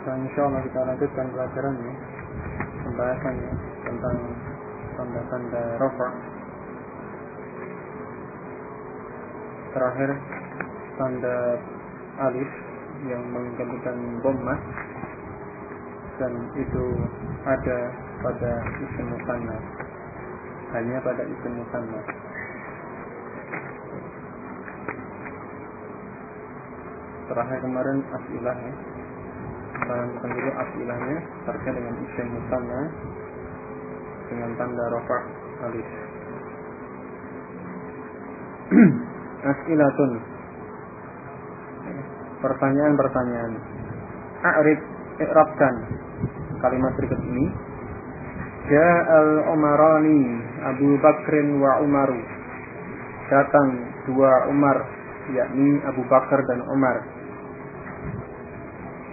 Dan insya Allah kita lanjutkan pelajarannya Pembahasannya tentang tanda-tanda rofa. Terakhir tanda alif yang menggantikan bomah dan itu ada pada isim musanna hanya pada isim terakhir kemarin asilah ya sekarang dulu asilahnya terkait dengan isim musanna dengan tanda rofa alif. Asilatun. Pertanyaan-pertanyaan. A'rif i'rabkan. Kalimat berikut ini. Ja'al Umarani Abu Bakrin wa Umaru. Datang dua Umar yakni Abu Bakar dan Umar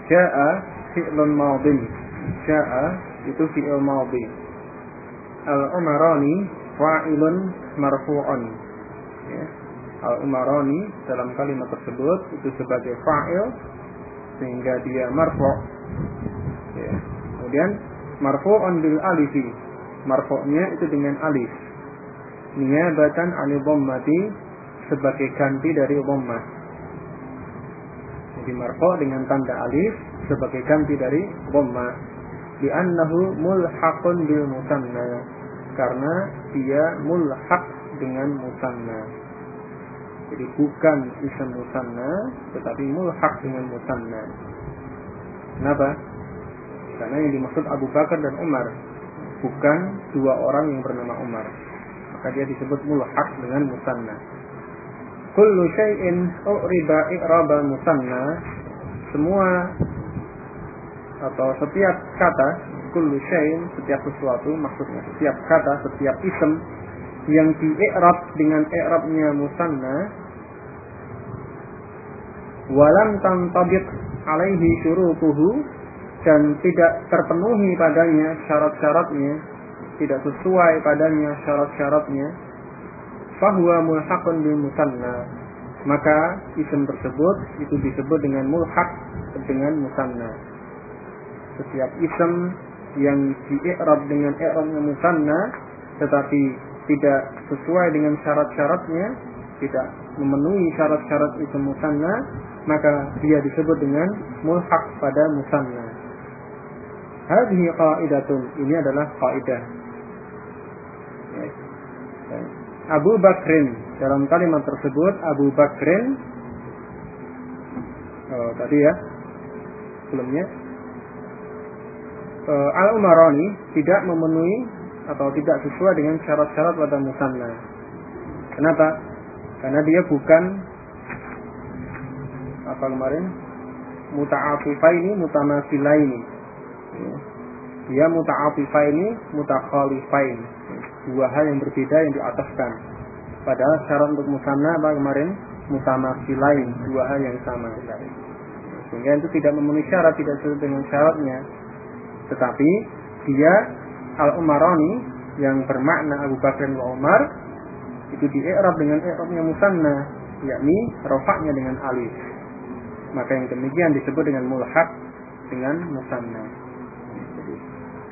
Ja'a fi'lun madin Ja'a itu fi'il madhi Al-Umarani fa'ilun marfu'un. Ya. Al-Umarani dalam kalimat tersebut itu sebagai fa'il sehingga dia marfu' ya. kemudian marfu'un bil alifi. Marfu'nya itu dengan alif. Niyabatan anil dhammati sebagai ganti dari dhammah jadi marfu' dengan tanda alif sebagai ganti dari dhammah li'annahu mulhaqun bil musanna. Karena dia mulhaq dengan musanna. Jadi bukan isim musanna tetapi mulhaq dengan musanna. Kenapa? Karena yang dimaksud Abu Bakar dan Umar. Bukan dua orang yang bernama Umar. Maka dia disebut mulhaq dengan musanna kullu syai'in uriba i'raba musanna. Semua atau setiap kata kullu syai'in setiap sesuatu maksudnya setiap kata setiap isim yang di i'rab dengan i'rabnya musanna walam tantabiq alaihi syurutuhu dan tidak terpenuhi padanya syarat-syaratnya tidak sesuai padanya syarat-syaratnya fahuwa mulhaqun bil musanna maka isim tersebut itu disebut dengan mulhaq dengan musanna setiap isim yang di-i'rab dengan i'rabnya musanna tetapi tidak sesuai dengan syarat-syaratnya, tidak memenuhi syarat-syarat itu musanna, maka dia disebut dengan mulhaq pada musanna. Hadhihi qaidatun. Ini adalah kaidah. Abu Bakrin dalam kalimat tersebut Abu Bakrin oh, tadi ya sebelumnya uh, Al Umarani tidak memenuhi atau tidak sesuai dengan syarat-syarat pada musanna. Kenapa? Karena dia bukan apa kemarin muta'atifaini mutamasilaini. Dia muta'atifaini mutakhalifain. Dua hal yang berbeda yang diataskan. Padahal syarat untuk musanna apa kemarin? Mutamasilain, dua hal yang sama. Sehingga itu tidak memenuhi syarat, tidak sesuai dengan syaratnya. Tetapi dia Al-Umarani yang bermakna Abu Bakar dan Umar itu di i'rab dengan i'rabnya musanna yakni rofaknya dengan alif maka yang demikian disebut dengan mulhaq dengan musanna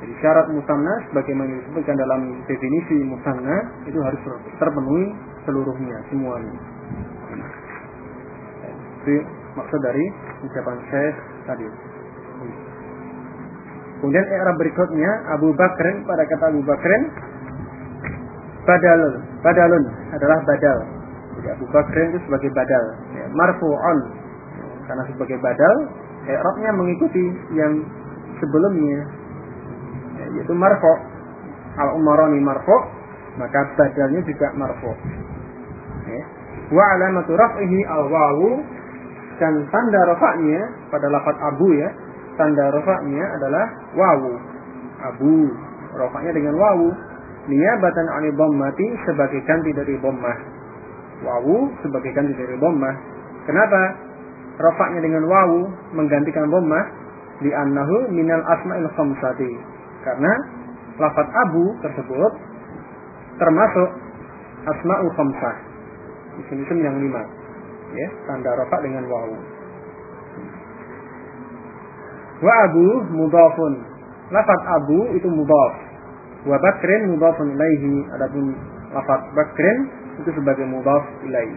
jadi syarat musanna sebagaimana disebutkan dalam definisi musanna itu harus terpenuhi seluruhnya semuanya. Itu maksud dari ucapan Syekh tadi. Kemudian era berikutnya Abu Bakr pada kata Abu Bakr badal badalun adalah badal. Jadi Abu Bakr itu sebagai badal, ya, marfu'un. Karena sebagai badal i'rabnya mengikuti yang sebelumnya. ya, yaitu marfu al umarani marfu maka badalnya juga marfu ya. wa alamatu raf'ihi al wawu dan tanda rafa'nya pada lafaz abu ya tanda rofaknya adalah wawu. Abu. Rofaknya dengan wawu. Niyabatan ani mati sebagai ganti dari bommah. Wawu sebagai ganti dari bommah. Kenapa? Rofaknya dengan wawu menggantikan bommah di annahu minal asma'il khamsati. Karena lafat abu tersebut termasuk asma'ul khamsah. Isim-isim yang lima. Ya, tanda rofak dengan wawu. Wa abu mudafun. Lafat abu itu mudaf. Wa bakrin mudafun ilaihi. Adapun lafat bakrin itu sebagai mudaf ilaihi.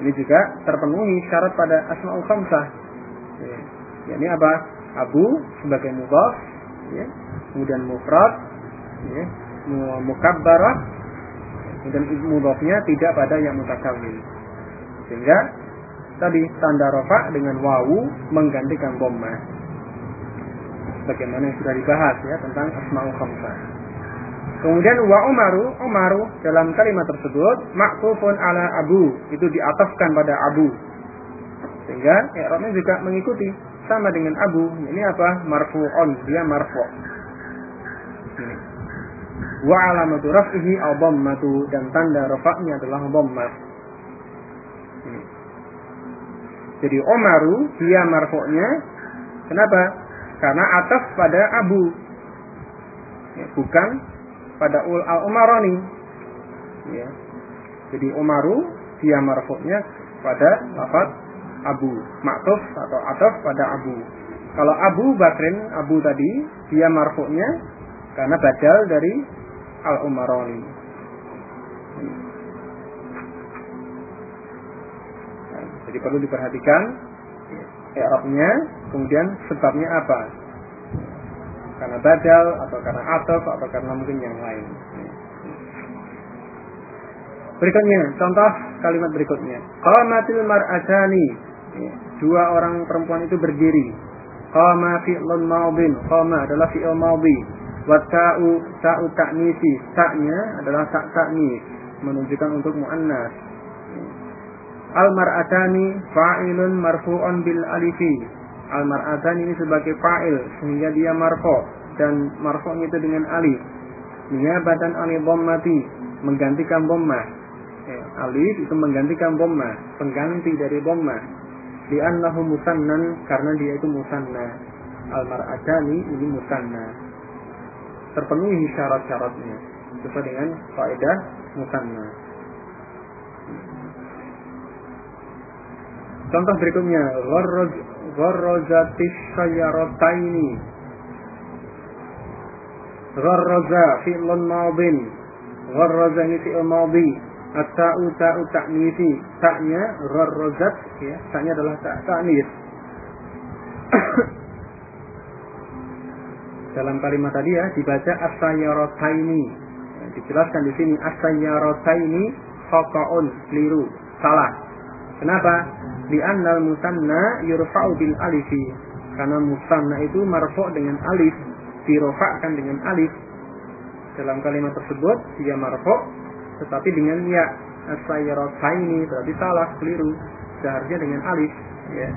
Ini juga terpenuhi syarat pada asmaul khamsah. Ya, ini apa? Abu sebagai mudaf, ya. kemudian mufrad, ya. mukabbarah, dan mudafnya tidak pada yang mutakawin. Sehingga tadi tanda rofa dengan wawu menggantikan bomma sebagaimana yang sudah dibahas ya tentang asmaul khamsah. Kemudian wa Umaru, Umaru dalam kalimat tersebut maktufun ala Abu, itu diataskan pada Abu. Sehingga i'rabnya juga mengikuti sama dengan Abu. Ini apa? Marfu'un, dia marfu'. Ini. Wa alamatu raf'ihi al-dhammatu dan tanda rafa'nya adalah dhammah. Jadi Umaru dia marfu'nya kenapa? karena atas pada Abu ya, bukan pada ul al Umaroni ya. jadi Umaru dia marfuknya pada lafaz Abu maktuf atau ataf pada Abu kalau Abu Bakrin Abu tadi dia marfuknya karena badal dari al Umaroni jadi perlu diperhatikan Eropnya, kemudian sebabnya apa? Karena badal, atau karena atof, atau karena mungkin yang lain. Berikutnya, contoh kalimat berikutnya. Qamatil mar'atani. Dua orang perempuan itu berdiri. Qama fi'lun maudin. Qama adalah fi'il maudi. Wa ta'u ta'u ta'nisi. Ta'nya adalah tak ta'nis. Menunjukkan untuk mu'annas al mar'atani fa'ilun marfu'un bil alifi al mar'atani ini sebagai fa'il sehingga dia marfu dan marfu'nya itu dengan alif niyabatan ali dhammati menggantikan dhammah ya, alif itu menggantikan dhammah pengganti dari dhammah li'annahu musannan karena dia itu musanna al mar'atani ini musanna terpenuhi syarat-syaratnya sesuai dengan faedah musanna Contoh berikutnya, gharrazatis sayyarataini. Gharraza fi'lun madin. Gharraza ini fi'l madhi. At-ta'u ta'u ta'nisi. Ta'nya gharrazat ya, ta'nya adalah ta' ta'nis. Dalam kalimat tadi ya dibaca as-sayyarataini. Ya, dijelaskan di sini as-sayyarataini khata'un, keliru, salah. Kenapa? li'annal musanna yurfa'u bil alifi karena musanna itu marfu' dengan alif dirofakkan dengan alif dalam kalimat tersebut dia marfu' tetapi dengan ya ini berarti salah keliru seharusnya dengan alif ya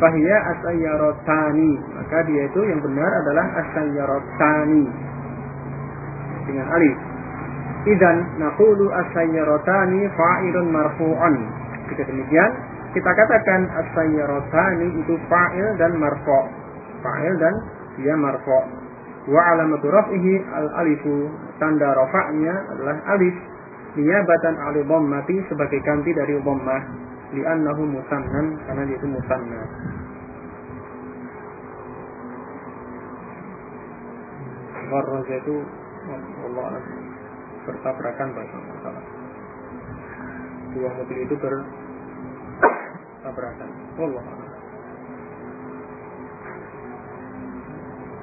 fahiyya asayyarotani maka dia itu yang benar adalah asayyarotani dengan alif idan naqulu asayyarotani fa'ilun marfu'un jika demikian kita katakan as-sayyaratani itu fa'il dan marfu. Fa'il dan dia marfu. Wa alamatu raf'ihi al-alifu. Tanda rafa'nya adalah alif. Niyabatan ali dhammati sebagai ganti dari dhammah. Li'annahu musannan karena dia itu musanna. Gharraja itu Allah bertabrakan bahasa masalah. Dua mobil itu ber tabrakan. Allah.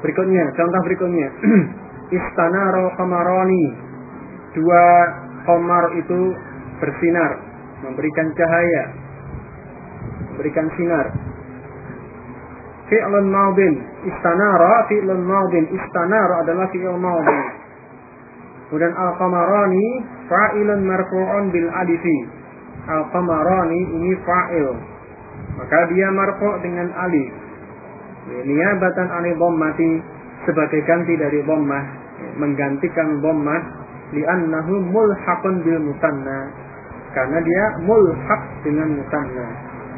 Berikutnya, contoh berikutnya. Istanaro kamaroni. Dua komar itu bersinar, memberikan cahaya, memberikan sinar. Fi'lun maudin. Istanara fi'lun maudin. Istanara adalah fi'l maudin. Kemudian al-qamarani fa'ilun marfu'un bil alifi. Al-qamarani ini fa'il maka dia marfu dengan alif niabatan anil dhammati sebagai ganti dari dhammah menggantikan dhammah li'annahu mulhaqun bil musanna. Karena dia mulhaq dengan musanna.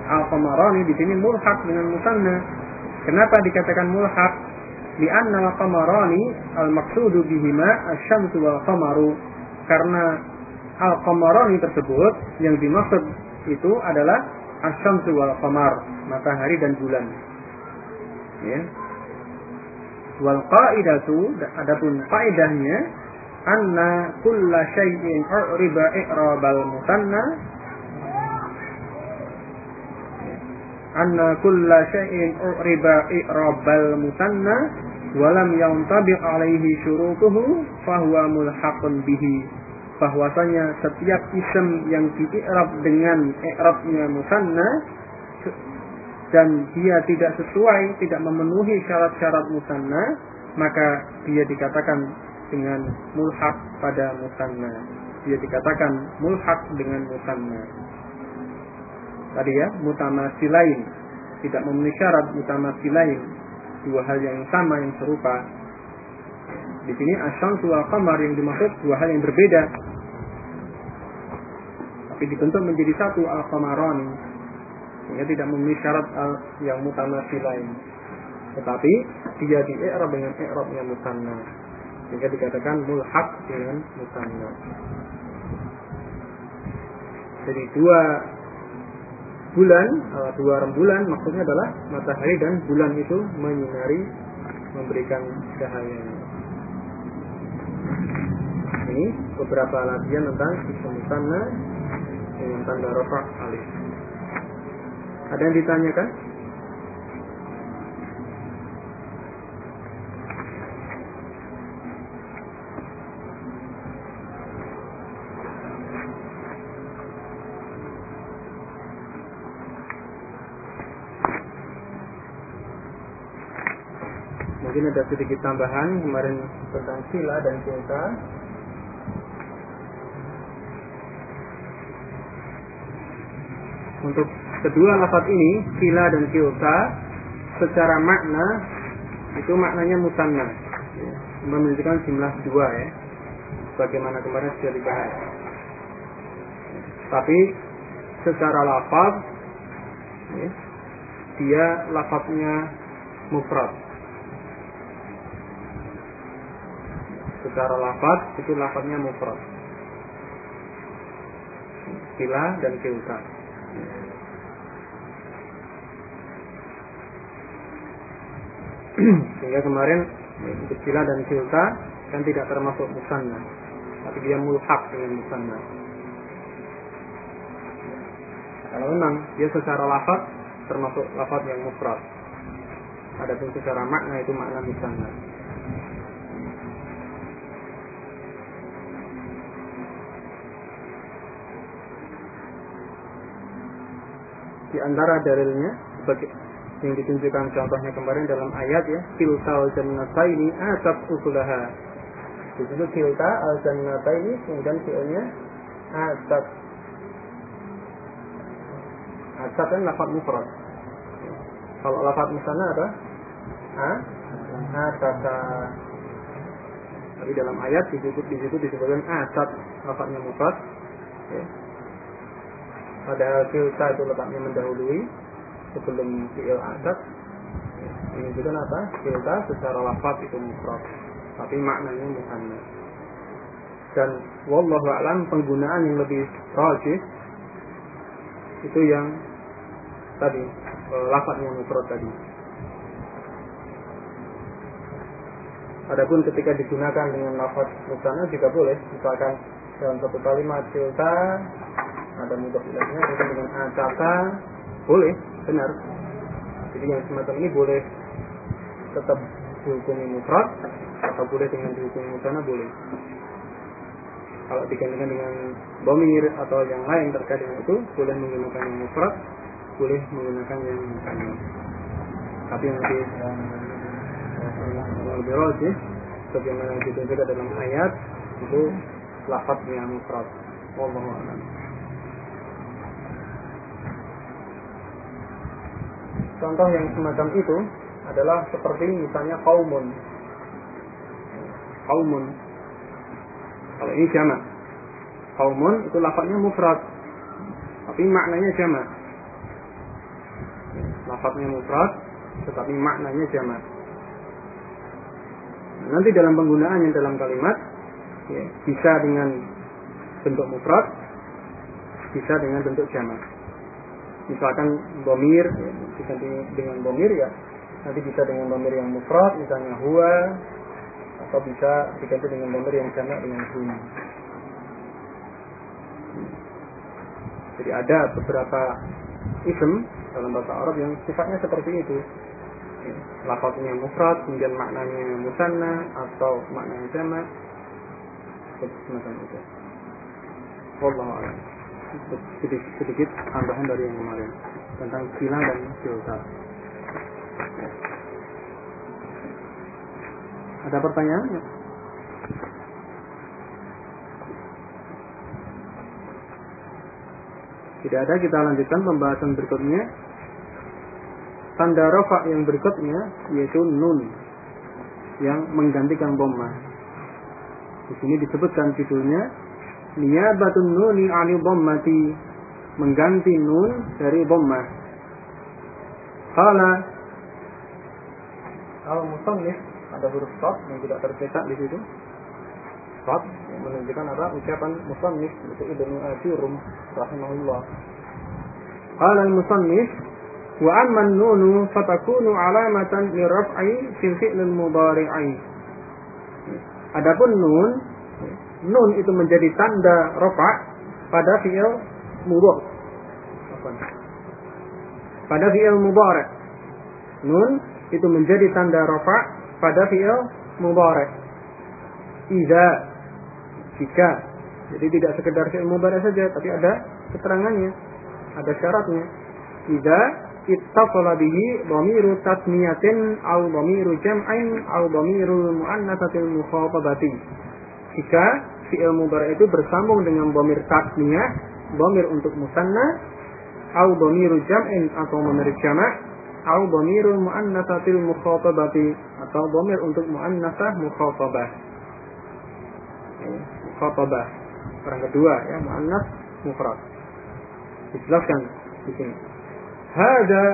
Al-qamarani di sini mulhaq dengan musanna. Kenapa dikatakan mulhaq? Li'anna al-qamarani al-maqsudu bihima asy-syamsu wal qamaru. Karena al-qamarani tersebut yang dimaksud itu adalah asy-syamsu wal qamar matahari dan bulan. Ya. Wal qaidatu adapun faedahnya anna kulla syai'in uriba i'rabal musanna. Anna kulla syai'in uriba i'rabal musanna walam yantabiq alaihi syurutuhu fahuwa mulhaqun bihi. Bahwasanya setiap isim yang diikrab dengan i'rabnya musanna dan dia tidak sesuai, tidak memenuhi syarat-syarat musanna, maka dia dikatakan dengan mulhak pada musanna. Dia dikatakan mulhak dengan musanna. Tadi ya, mutamasilain. Tidak memenuhi syarat mutamasilain. Dua hal yang sama, yang serupa. Di sini asyamsu wal qamar yang dimaksud dua hal yang berbeda. Tapi dibentuk menjadi satu al-qamarani sehingga tidak memenuhi syarat yang mutanasi lain. Tetapi dia di dengan i'rab yang mutanna. Sehingga dikatakan mulhaq dengan mutanna. Jadi dua bulan, eh, dua rembulan maksudnya adalah matahari dan bulan itu menyinari memberikan cahaya. Ini beberapa latihan tentang isim mutanna dengan tanda rafa alif. Ada yang ditanyakan? Mungkin ada sedikit tambahan kemarin tentang sila dan cinta. Untuk kedua lafaz ini kila dan kilta secara makna itu maknanya mutanna ya, menunjukkan jumlah dua ya bagaimana kemarin sudah dibahas. Tapi secara lafaz ya, dia lafaznya mufrad secara lafaz itu lafaznya mufrad. Kila dan kilta. Sehingga kemarin untuk sila dan silta kan tidak termasuk musanna. Tapi dia mulhak dengan musanna. Kalau memang dia secara lafaz termasuk lafaz yang mufrad. Adapun secara makna itu makna musanna di antara dalilnya sebagai yang ditunjukkan contohnya kemarin dalam ayat ya kiltal jannata ini ukulaha di situ kilta al jannata ini kemudian fiilnya atap atap kan lafad mufrad. Kalau lafad misalnya ada a ataka tapi dalam ayat di situ di disebutkan atap lafadnya mufrad. Ya. Padahal kilta itu letaknya mendahului sebelum fi'il adat ini juga apa? Kita secara lafaz itu mufrad. Tapi maknanya musanna dan wallahu alam penggunaan yang lebih rajih itu yang tadi e, lafaznya mufrad tadi. Adapun ketika digunakan dengan lafaz musanna juga boleh. Misalkan dalam satu kalimat filta ada mudah dengan acaka boleh benar. Jadi yang semacam ini boleh tetap dihukumi mufrad atau boleh dengan dihukumi mutana boleh. Kalau digantikan dengan bomir atau yang lain terkait dengan itu boleh menggunakan yang mufrad boleh menggunakan yang mutana tapi yang lebih yang lebih rajih sebagaimana ditunjukkan dalam ayat itu lafaz yang mufrad. Wallahu a'lam contoh yang semacam itu adalah seperti misalnya kaumun. Kaumun. Kalau ini jamak. Kaumun itu lafadznya mufrad. Tapi maknanya jamak. Lafadznya mufrad, tetapi maknanya jamak. Nanti dalam penggunaannya dalam kalimat ya, bisa dengan bentuk mufrad, bisa dengan bentuk jamak. Misalkan bomir, ya, bisa dengan bomir ya, nanti bisa dengan bomir yang mufrad, misalnya huwa, atau bisa diganti dengan bomir yang jamak dengan hum. Jadi ada beberapa ism dalam bahasa Arab yang sifatnya seperti itu. Lafaznya mufrad, kemudian maknanya musanna atau maknanya jamak. Semacam itu. Wallahu a'lam. Sedikit, sedikit tambahan dari yang kemarin tentang sila dan filter. Ada pertanyaan? Tidak ada, kita lanjutkan pembahasan berikutnya. Tanda rofa yang berikutnya yaitu nun yang menggantikan bomma. Di sini disebutkan judulnya niyabatun nuni ani bommati mengganti nun dari bomma. Kala al musannif ada huruf stop yang tidak tercetak di situ. Stop yang menunjukkan apa ucapan musannif itu Ibnu Asyurum rahimahullah. Qala al-musannif wa amma an-nunu fatakunu alamatan liraf'i fil fi'l al-mudhari'i. Adapun nun nun itu menjadi tanda rafa pada fi'il mudhari. Pada fi'il mudhari. Nun itu menjadi tanda rafa pada fi'il mudhari. Iza jika jadi tidak sekedar fi'il mudhari saja tapi ada keterangannya ada syaratnya jika ittasala bihi dhamiru tasmiyatin aw dhamiru jam'in aw dhamiru muannatsatil mukhatabati jika fi'il mudhari itu bersambung dengan dhamir tasmiyah dhamir untuk musanna aw dhamiru jam'in atau dhamir jama' aw dhamiru muannatsatil mukhatabati atau dhamir untuk muannasah mukhatabah khotabah. Orang kedua ya muannas mufrad. Dijelaskan di sini. Hada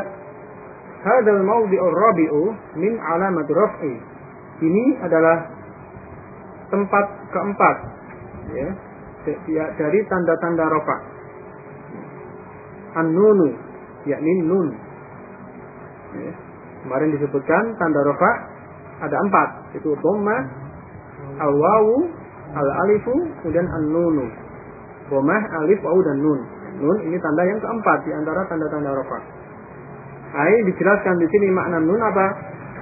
hada al-mawdi'u rabi'u min alamat raf'i. Ini adalah tempat keempat ya, dari tanda-tanda rafa. An-nunu yakni nun. Ya. Kemarin disebutkan tanda rafa ada empat, itu dhamma, al-wawu, al-alifu, kemudian an-nunu. Bomah, alif, waw, dan nun. Nun ini tanda yang keempat di antara tanda-tanda rafa. Ai dijelaskan di sini makna nun apa?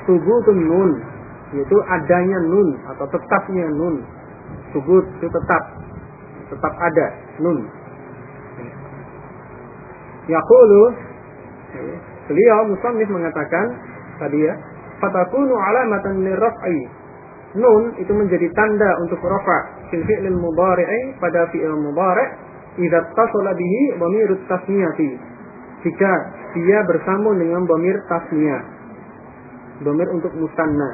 Subutun nun, yaitu adanya nun atau tetapnya nun. Subut itu tetap, tetap ada nun. Yaqulu beliau musannif mengatakan tadi ya, fatakunu alamatan liraf'i nun itu menjadi tanda untuk rafa fil fi'lil mudhari'i pada fi'il mudhari' idza tasala bihi dhamir tasniyati jika dia bersambung dengan dhamir tasniyah dhamir untuk musanna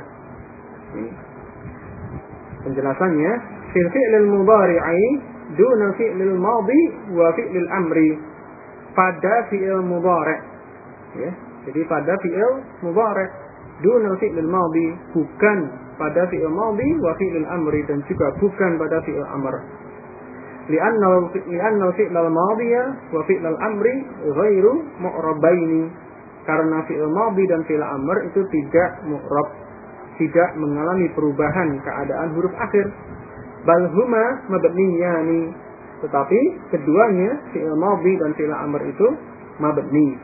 penjelasannya fil fi'lil mudhari'i duna fi'lil madhi wa fi'lil amri pada fi'il mudhari' ya jadi pada fi'il mudhari' duna fi'lil madhi bukan pada fi'il madhi wa fi'il amri dan juga bukan pada fi'il amr. Lianna fi'il madhiya wa fi'il amri ghairu mu'rabaini. Karena fi'il madhi dan fi'il amr itu tidak mu'rab, tidak mengalami perubahan keadaan huruf akhir. Bal huma mabniyani. Tetapi keduanya fi'il madhi dan fi'il amr itu mabni.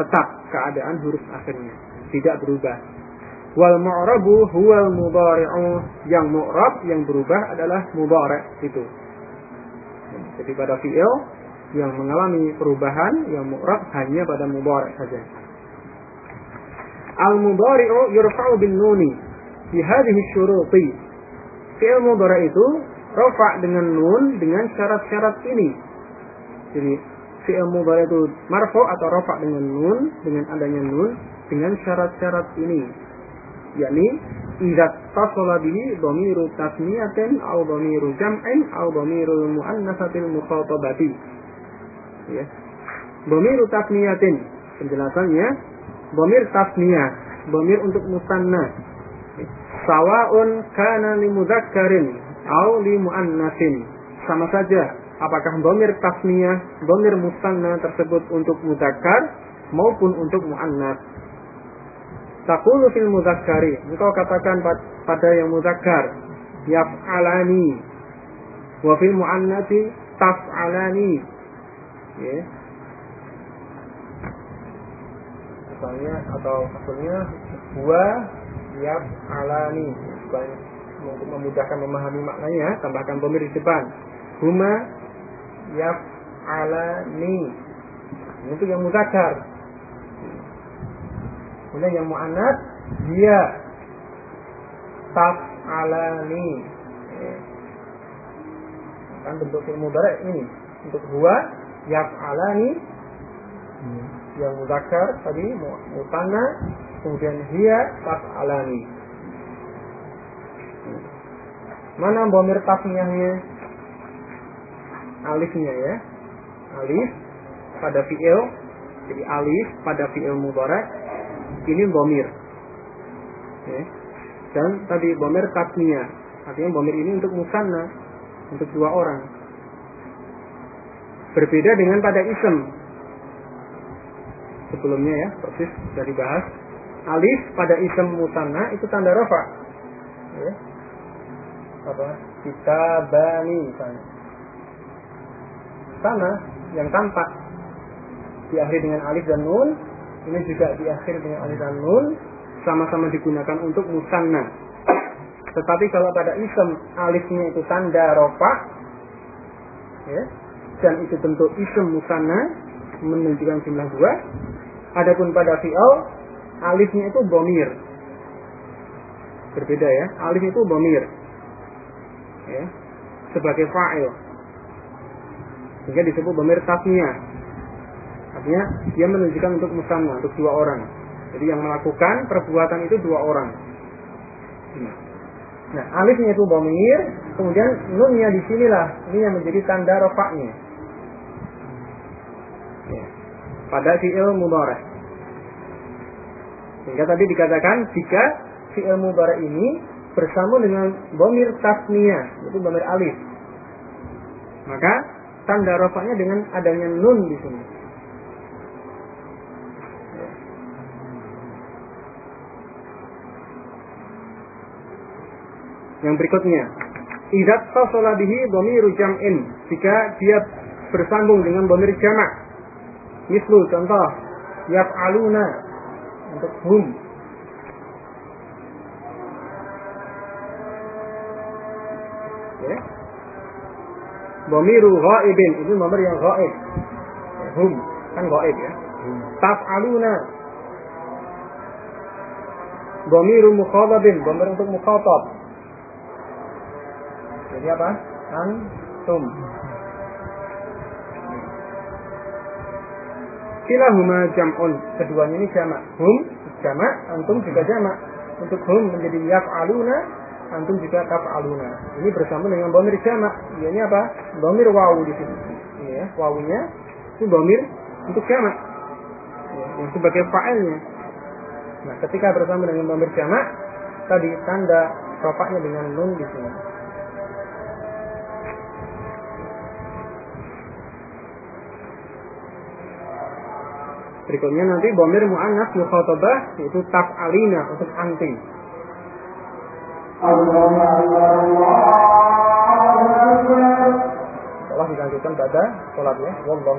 Tetap keadaan huruf akhirnya, tidak berubah. Wal mu'rabu huwal mudhari'u. Yang mu'rab yang berubah adalah mudhari' itu. Jadi pada fi'il yang mengalami perubahan yang mu'rab hanya pada mudhari' saja. Al mudhari'u yurfa'u bin nuni fi hadhihi syuruti. Fi'il mudhari' itu rafa dengan nun dengan syarat-syarat ini. Jadi fi'il mudhari' itu marfu atau rafa dengan nun dengan adanya nun dengan syarat-syarat ini. Yakni idza tasala bihi dhamiru tasmiyatin aw dhamiru jam'in aw dhamiru muannatsatil mukhatabati. Ya. Dhamiru tasmiyatin penjelasannya. Dhamir tasmiyah dhamir untuk musanna sawaun kana li mudzakkarin aw li muannatsin sama saja apakah domir tasmiyah, domir musanna tersebut untuk mudzakkar maupun untuk muannas. Taqulu fil mudzakkari, engkau katakan pada yang mudzakkar, yaf'alani. Wa fil muannati taf'alani. Ya. Misalnya atau asalnya wa yaf'alani. Untuk memudahkan memahami maknanya, tambahkan domir di depan. Huma yaf'alani. Itu yang muzakkar. Kemudian yang mu'anat dia taf'alani. Kan bentuk fi'il mudhari ini. Untuk huwa yaf'alani yang muzakkar tadi mutanna kemudian dia taf'alani. Mana bomir tasmiyahnya? alifnya ya. Alif pada fiil jadi alif pada fiil mubarak ini bomir ya. dan tadi bomir tasmiyah artinya bomir ini untuk musanna untuk dua orang. Berbeda dengan pada isem sebelumnya ya persis dari bahas alif pada isem musanna itu tanda rofa ya. apa? Kita bani misalnya. Sama yang tampak diakhiri dengan alif dan nun ini juga diakhiri dengan alif dan nun sama-sama digunakan untuk musanna. Tetapi kalau pada isem alifnya itu tanda rofa ya, dan itu bentuk isem musanna menunjukkan jumlah dua adapun pada fi'al alifnya itu bomir berbeda ya. Alif itu bomir ya, sebagai fa'il. Sehingga disebut domir tasnya artinya dia menunjukkan untuk musanna untuk dua orang. Jadi yang melakukan perbuatan itu dua orang. Nah. Alifnya itu domir kemudian nunnya di sinilah ini yang menjadi tanda rofaknya ya. pada fi'il mudhari sehingga tadi dikatakan jika fi'il mudhari ini bersama dengan bomir tasnia itu bomir alif maka tanda rofaknya dengan adanya nun di sini. Yang berikutnya, idat fasala bihi dhamiru jam'in. Jika dia bersambung dengan dhamir jamak. Mislu contoh, yaf'aluna untuk hum Domiru ghaibin itu nomor yang ghaib. Hum kan ghaib ya. Taf'aluna. Domiru mukhatabin, domir untuk mukhatab. Jadi apa? Antum. Kilahuma jam'un. Keduanya ini jamak. Hum jamak, antum juga jamak. Untuk hum menjadi yaf'aluna, antum juga taf'aluna. Ini bersama dengan domir jamak. Ini apa? Domir wawu di sini. Ini ya, wawunya itu domir untuk jamak. Ya, yang sebagai fa'ilnya. Nah, ketika bersama dengan domir jamak, tadi tanda rofaknya dengan nun di sini. Berikutnya nanti bomir mu'annas mukhatabah yaitu taf'alina untuk anti. Allah dilanjutkan pada sholatnya. Wallahu.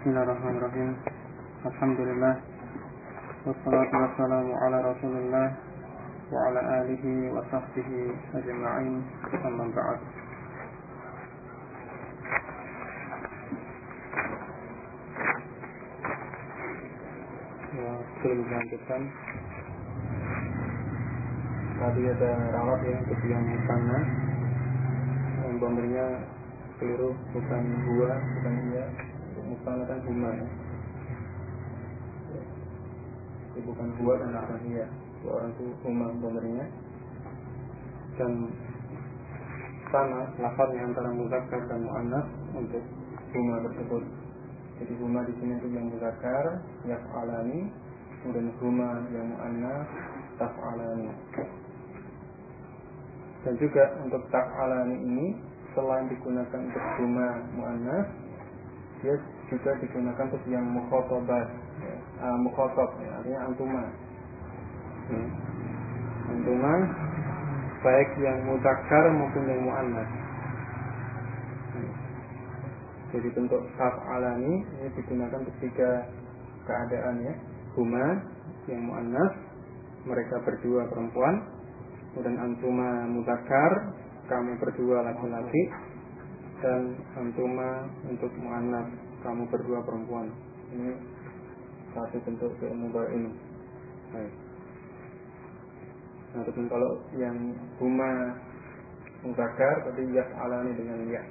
Bismillahirrahmanirrahim. Alhamdulillah. Wassalatu wassalamu ala Rasulillah wa ala alihi wa sahbihi ajma'in. Amma ba'd. Sebelum dilanjutkan tadi ada rawat ya yang sana yang bombernya keliru bukan gua bukan iya mustana kan huma ya. Jadi bukan gua dan bukan iya dua orang itu huma pemberinya. Dan sama lafaznya antara muzakkar dan muannas untuk huma tersebut. Jadi huma di sini itu yang muzakkar yaf'alani kemudian huma yang muannas taf'alani dan juga untuk taf'alani ini selain digunakan untuk huma muannas dia juga digunakan untuk yang mukhotobat ya, uh, mukhotob ya, artinya antuma hmm. antuma baik yang mutakar maupun yang muannas hmm. jadi bentuk taf'alani ini digunakan untuk tiga keadaan ya huma yang muannas mereka berdua perempuan. Kemudian antuma mutakar kamu berdua laki-laki. Dan antuma untuk muannas kamu berdua perempuan. Ini satu bentuk fi'il baik. Nah kalau yang huma tadi ya alani dengan ya.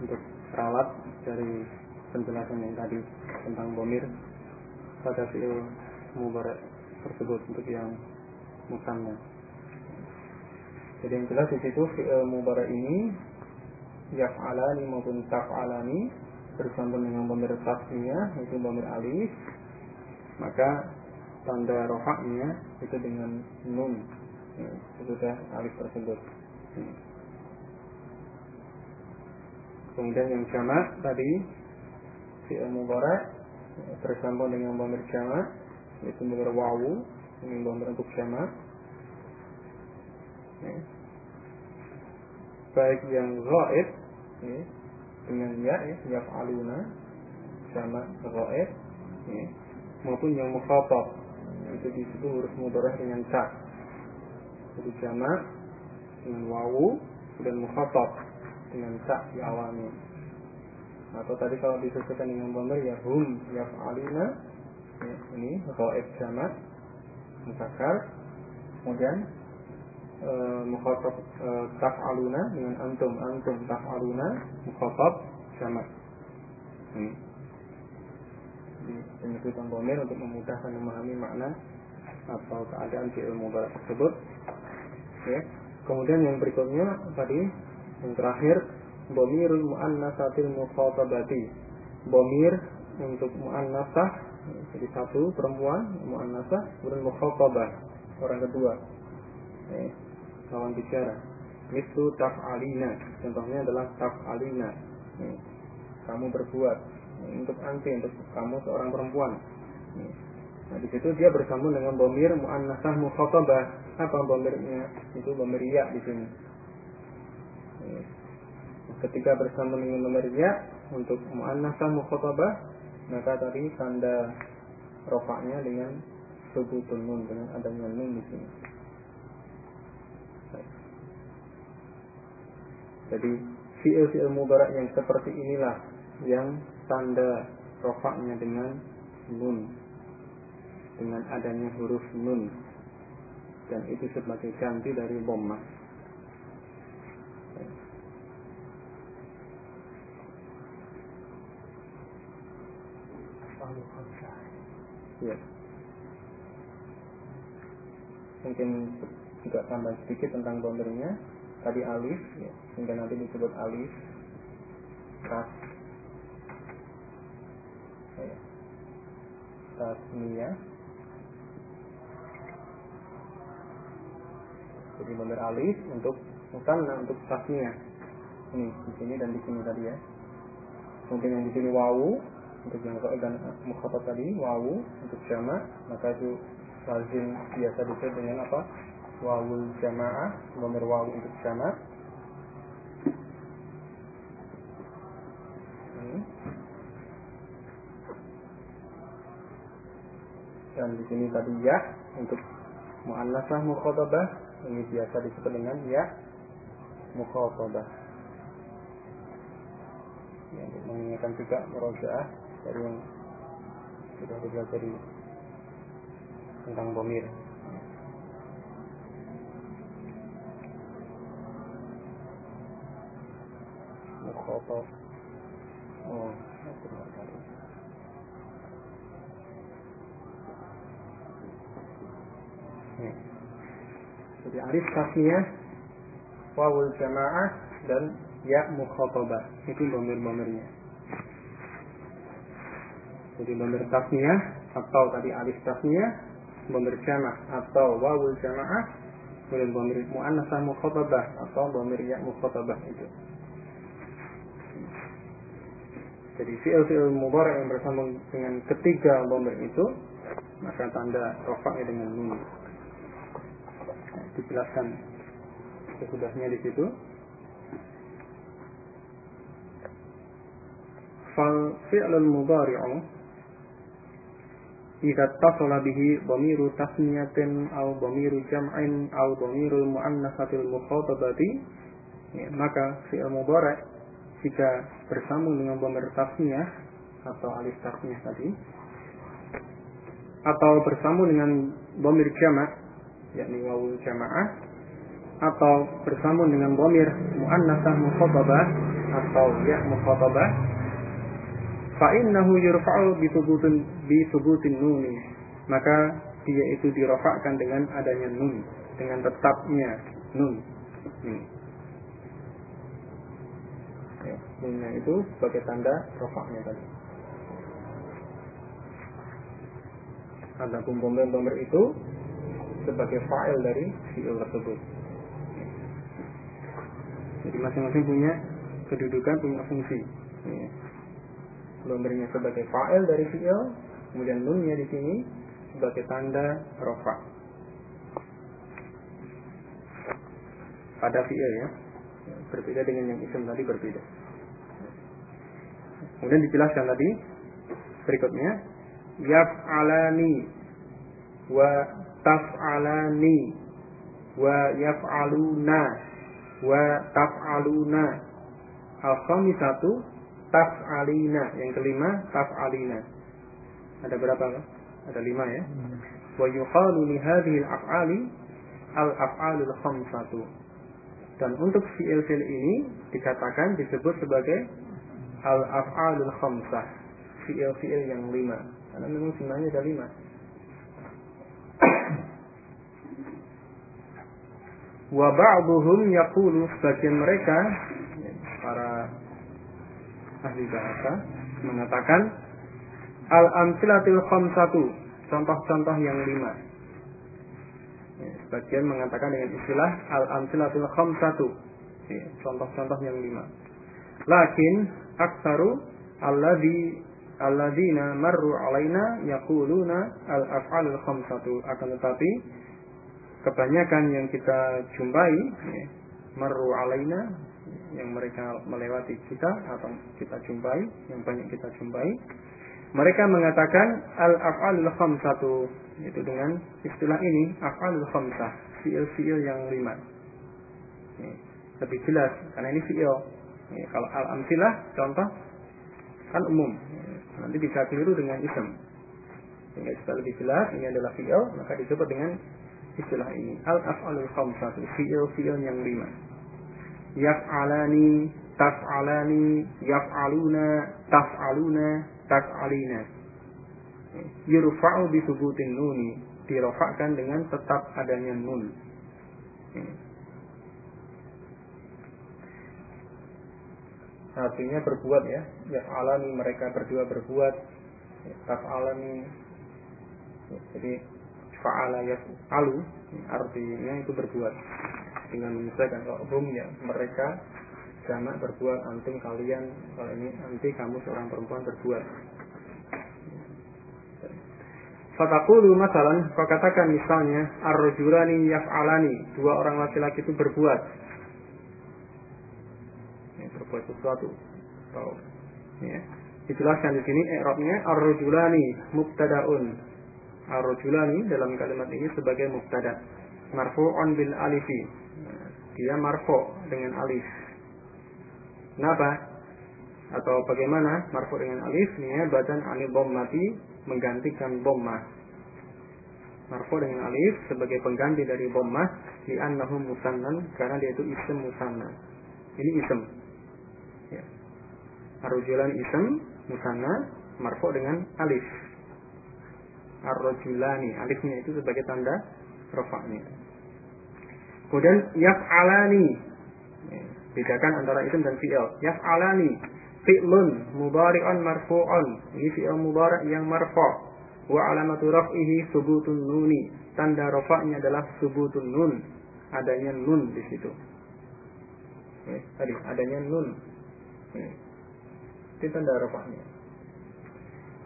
Untuk ralat dari penjelasan yang tadi tentang bomir pada fi'il mubarak tersebut untuk yang musanna jadi yang jelas di situ fi'il mubarak ini yaf'alani maupun taf'alani bersambung dengan bamir tasnya itu bamir alif. Maka tanda rohaknya itu dengan nun ya, sudah alif tersebut. Kemudian yang jamak tadi fi'il mubarak bersambung dengan bamir jamak yaitu bamir wawu ini bamir untuk jamak ya. baik yang gaib ya, dengan ya ya aluna sama gaib ya, maupun yang mukhatab itu di situ huruf mudharah dengan ta jadi jamak dengan wawu dan mukhatab dengan ta di awalnya atau tadi kalau disesuaikan dengan bomber ya hum ya alina ya, ini gaib jamak mutakar kemudian e, mukhatab e, taf'aluna dengan antum. Antum taf'aluna mukhatab sama hmm. penyebutan bomir untuk memudahkan memahami makna atau keadaan ilmu mubarak tersebut. Ya. kemudian yang berikutnya tadi yang terakhir bomirul muannasatil mukhatabati bomir untuk muannasah jadi satu perempuan muannasah kemudian mukhatabah orang kedua. Ya lawan bicara. Itu taf'alina contohnya adalah taf'alina. Kamu berbuat. Untuk anti untuk kamu seorang perempuan. Nah di situ dia bersambung dengan bomir muannasah mukhatabah apa bomirnya? Itu bomir ya di sini ketika bersambung dengan bomir ya untuk muannasah mukhatabah maka tadi tanda rofaknya dengan sebutun nun dengan adanya nun di sini. Jadi fi'il-fi'il mubarak yang seperti inilah yang tanda rofaknya dengan nun dengan adanya huruf nun. Dan itu sebagai ganti dari ya mungkin juga tambah sedikit tentang bombernya. Tadi alif ya, hingga nanti disebut alif. Ras ya, tasmiyah jadi benar alif untuk musanna untuk tasmiyah ini di sini dan di sini tadi ya. Mungkin yang di sini wawu untuk yang dan mukhatab tadi wawu untuk jama maka itu lazim biasa disebut dengan apa? Wawul jamaah nomor wawu untuk jamaah. Hmm. dan di sini tadi ya untuk muannasah mukhatabah ini biasa disebut dengan ya mukhatabah. Yang mengingatkan juga merojaah dari yang sudah dipelajari tentang bomir. mukhatab oh Jadi alif tasniyah, wawul jamaah dan ya mukhatabah. Itu bomir-bomirnya. Jadi bomir tasniyah atau tadi alif tasniyah, bomir jamaah atau wawul jamaah, kemudian bomir muannasah mukhatabah atau bomir ya mukhatabah itu. Jadi fi'il-fi'il mudhari yang bersambung dengan ketiga bomir itu maka tanda rofaknya dengan nun. Nah, dijelaskan sesudahnya di situ. Fal fi'lul mudhari'u idza tasala bihi dhamiru tasniyatin aw dhamiru jam'in aw dhamiru muannatsatil mukhatabati ya, maka fi'il mudhari' jika bersambung dengan bomber tasniyah atau alif tasniyah tadi atau bersambung dengan bomir jamak yakni wawul jamaah atau bersambung dengan bomir muannasah mukhatabah atau ya mukhatabah fa innahu yurfa'u bi bi thubutin nuni maka dia itu dirofakkan dengan adanya nun dengan tetapnya nun. Hmm. ya, nunnya itu sebagai tanda rofaknya tadi. Tanda bomber-bomber itu sebagai file dari fiil tersebut. Jadi masing-masing punya kedudukan punya fungsi. Ya. bombernya sebagai file dari fiil kemudian nunnya di sini sebagai tanda rofak pada fiil ya. Berbeda dengan yang isim tadi berbeda. Kemudian dijelaskan tadi berikutnya. Yaf'alani wa taf'alani wa yaf'aluna wa taf'aluna. Al-khamisatu taf'alina. Yang kelima taf'alina ada berapa ada lima ya hmm. wa yuqalu li hadhihi al-af'ali al-af'alul khamsatu dan untuk fiil-fiil ini dikatakan disebut sebagai al-af'alul khamsah. Fiil-fiil yang lima. Karena memang sebenarnya ada lima. Wa ba'duhum yaqulu sebagian mereka para ahli bahasa mengatakan al-amsilatil khamsatu contoh-contoh yang lima Ya, sebagian mengatakan dengan istilah al-amsilatul khamsatu. Ya, contoh-contoh yang lima. Lakin aksaru alladhi alladzina marru alaina yaquluna al-af'alul khamsatu. Akan tetapi kebanyakan yang kita jumpai ya, marru alaina yang mereka melewati kita atau kita jumpai, yang banyak kita jumpai, mereka mengatakan al-af'alul khamsatu itu dengan istilah ini af'alul khamsah, fiil-fiil yang lima. Lebih jelas karena ini fiil. Kalau al-amsilah contoh kan umum. Nanti bisa keliru dengan ism. Sehingga supaya lebih jelas ini adalah fiil, maka disebut dengan istilah ini al-af'alul khamsatu, fiil-fiil yang lima. Yaf'alani, taf'alani, yaf'aluna, taf'aluna, taf'alina. Yurfa'u bi subutin nuni dirofakkan dengan tetap adanya nun. Artinya berbuat ya ya alami mereka berdua berbuat taf alami jadi fa'ala alu artinya itu berbuat. Dengan menyesuaikan kalau ya mereka jamak berbuat antum kalian kalau ini nanti kamu seorang perempuan berbuat Fatakulu masalan, kau katakan misalnya, ar-rajulani yaf'alani, dua orang laki-laki itu berbuat. Ya, berbuat sesuatu. Atau, ya. Dijelaskan di sini, i'rabnya ar-rajulani mubtada'un. Ar-rajulani dalam kalimat ini sebagai mubtada. Marfu'un bil alifi. Dia marfu' dengan alif. Kenapa? Atau bagaimana marfu' dengan alif? Ini badan anil mati menggantikan dhammah. Marfu dengan alif sebagai pengganti dari dhammah di annahu musannan karena dia itu isim musanna. Ini isim. Ya. Ar-rajulani ism musanna marfu dengan alif. Ar-rajulani alifnya itu sebagai tanda rafa'nya. Kemudian yaf'alani. Bedakan antara isim dan fi'il. Yaf'alani fi'lun mudhari'un marfu'un. Ini fi'il mudhari' yang marfu'. Wa alamatu raf'ihi subutun nuni. Tanda rafa'nya adalah subutun nun. Adanya nun di situ. Eh, tadi adanya nun. Eh, itu tanda rafa'nya.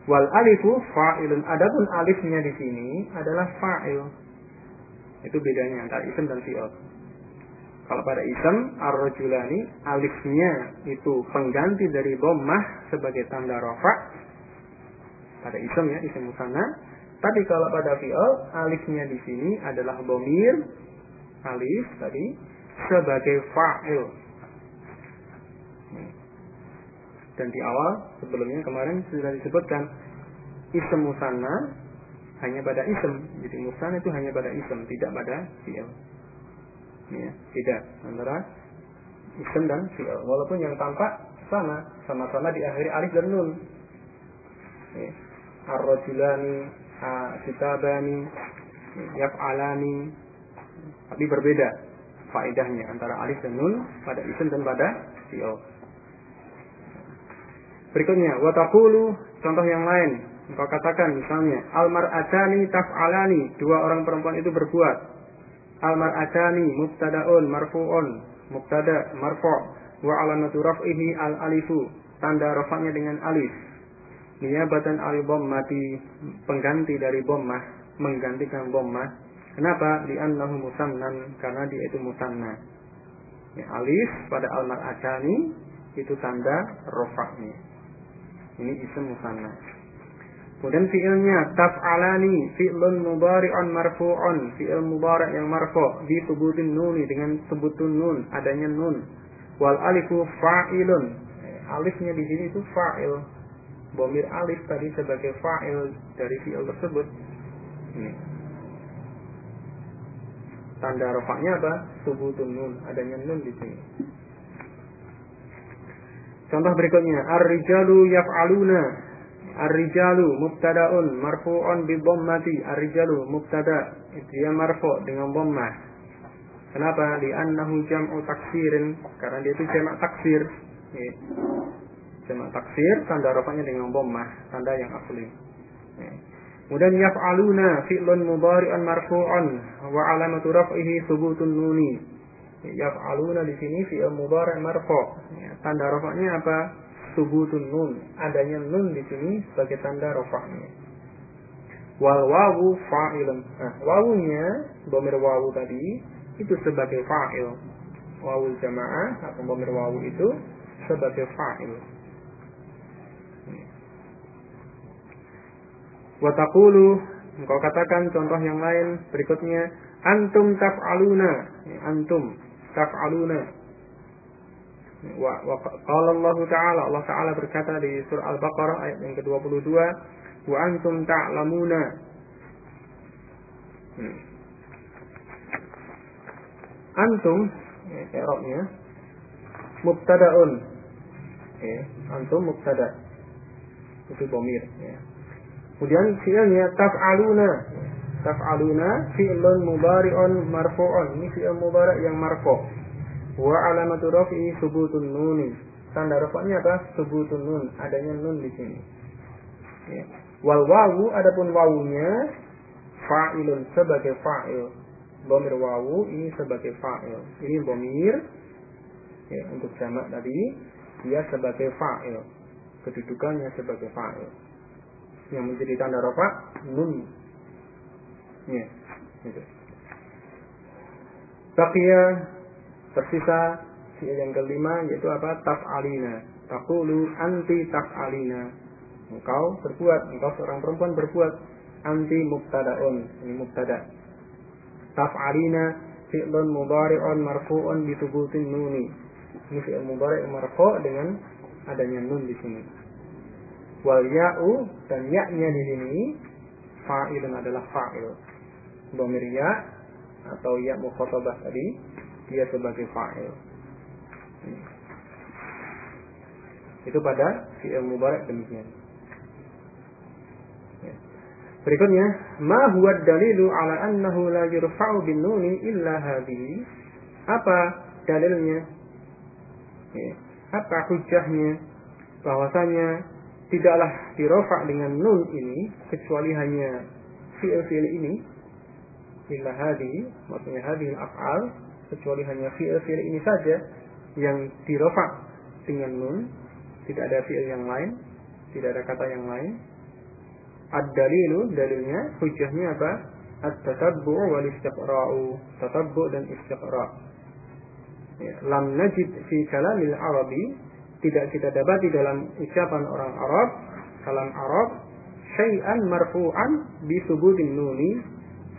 Wal alifu fa'ilun. Adapun alifnya di sini adalah fa'il. Itu bedanya antara isim dan fi'il. Kalau pada isim ar-rajulani alifnya itu pengganti dari dhammah sebagai tanda rafa. Pada isim ya, isim musanna. Tapi kalau pada fi'il alifnya di sini adalah bomir alif tadi sebagai fa'il. Dan di awal sebelumnya kemarin sudah disebutkan isim musanna hanya pada isim. Jadi musanna itu hanya pada isim, tidak pada fi'il. Ya, tidak antara isim dan fi'il. Walaupun yang tampak sama, sama-sama diakhiri alif dan nun. Ya. Ar-rajulani, kitabani, yaf'alani. Tapi berbeda faedahnya antara alif dan nun pada isim dan pada fi'il. Berikutnya, watakulu contoh yang lain. Engkau katakan misalnya, almar taf taf'alani, dua orang perempuan itu berbuat. Almar mar'atani mubtadaun marfu'un, mubtada marfu' wa alamatu raf'ihi al alifu, tanda rafa'nya dengan alif. Niyabatan al mati pengganti dari bommah, menggantikan bommah. Kenapa? Li'annahu musannan, karena dia itu musanna. Ya, alif pada almar mar'atani itu tanda rafa'nya. Ini isim musanna. Kemudian fiilnya taf'alani fi'lun mudhari'un marfu'un fi'il mudhari' yang marfu' di subutin nuni dengan sebutun nun adanya nun. Wal alifu fa'ilun. Eh, alifnya di sini itu fa'il. Bomir alif tadi sebagai fa'il dari fi'il tersebut. Ini. Tanda rofaknya apa? Subutun nun adanya nun di sini. Contoh berikutnya, ar-rijalu yaf'aluna. Ar-rijalu mubtada'un marfu'un bi dhammati. Ar-rijalu mubtada' dia marfu' dengan dhammah. Kenapa? Li'annahu jam'u taksirin. Karena dia itu jamak taksir. Jamak taksir tanda rafanya dengan dhammah, tanda yang asli. Kemudian yaf'aluna fi'lun mudhari'un marfu'un wa alamatu raf'ihi thubutun nuni yaf'aluna di sini fi'il mudhari' marfu'. Tanda rafa'nya apa? Subutun nun. Adanya nun di sini sebagai tanda rafa'nya. Wal wawu fa'ilun. Nah, wawunya bomir wawu tadi itu sebagai fa'il. Wawu jamaah atau bomir wawu itu sebagai fa'il. Watakulu engkau katakan contoh yang lain berikutnya antum taf'aluna antum taf'aluna. Wa, wa qala Allah Ta'ala Allah Ta'ala berkata di surah Al-Baqarah ayat yang ke-22 wa antum ta'lamuna hmm. antum ya, i'rabnya mubtada'un ya, antum mubtada itu bomir ya. kemudian fi'ilnya taf'aluna taf'aluna fi'lun mudhari'un marfu'un. Ini fi'il mudhari' yang marfu'. Wa alamatu raf'i subutun nuni. Tanda rafa'nya apa? Subutun nun. Adanya nun di sini. Ya. Wal wawu adapun wawunya fa'ilun sebagai fa'il. Bomir wawu ini sebagai fa'il. Ini bomir ya, untuk jamak tadi dia sebagai fa'il. Kedudukannya sebagai fa'il. Yang menjadi tanda rafa nun Ya, gitu. Bakia tersisa fi'il yang kelima yaitu apa? Taf'alina. Taqulu anti taf'alina. Engkau berbuat, engkau seorang perempuan berbuat anti mubtada'un. Ini mubtada. Taf'alina fi'lun mudhari'un marfu'un thubutin nuni. Ini fi'il mudhari' marfu' dengan adanya nun di sini. Wal ya'u dan ya-nya di sini fa'ilun adalah fa'il domir ya atau ya mukhatabah tadi dia sebagai fa'il. Itu pada fi'il mudhari demikian. Ya. Berikutnya, ma huwa dalilu ala annahu la yurfa'u bin nuni illa hadhihi? Apa dalilnya? Ya. Apa hujahnya bahwasanya tidaklah dirofa dengan nun ini kecuali hanya fi'il-fi'il ini illa hadhihi, maksudnya hadhihi af'al kecuali hanya fi'il-fi'il ini saja yang dirofa dengan nun, tidak ada fi'il yang lain, tidak ada kata yang lain. Ad-dalilu, dalilnya, hujahnya apa? At-tatabbu' wal istiqra'u. Tatabbu' dan istiqra'. Ya, lam najid fi kalamil arabi tidak kita dapati dalam ucapan orang Arab kalam Arab syai'an marfu'an bi nuni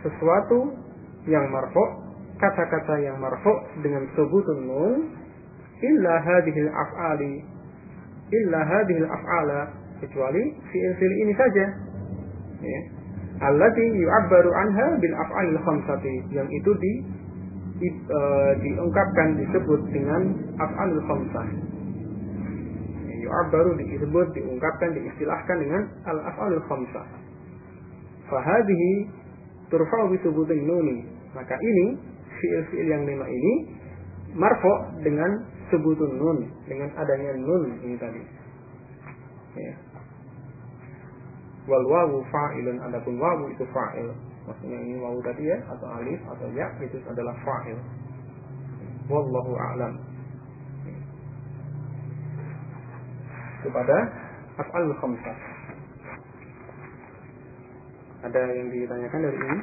sesuatu yang marfu' kata-kata yang marfu' dengan subutun nun illa hadhil af'ali illa hadhil af'ala kecuali fi'il-fi'il ini saja. Ya. Allati yu'abbaru anha bil af'alil khamsati yang itu di, di uh, diungkapkan disebut dengan af'alul khamsah. Yu'abbaru disebut diungkapkan diistilahkan dengan al af'alul khamsah fahadihi turfa'u bi subutin nuni. Maka ini fiil-fiil yang lima ini marfo dengan sebutun nun dengan adanya nun ini tadi. Ya. wal wawu fa'ilun adapun wawu itu fa'il. Maksudnya ini wawu tadi ya atau alif atau ya itu adalah fa'il. Wallahu a'lam. Kepada af'al khamsah. Ada yang ditanyakan dari ini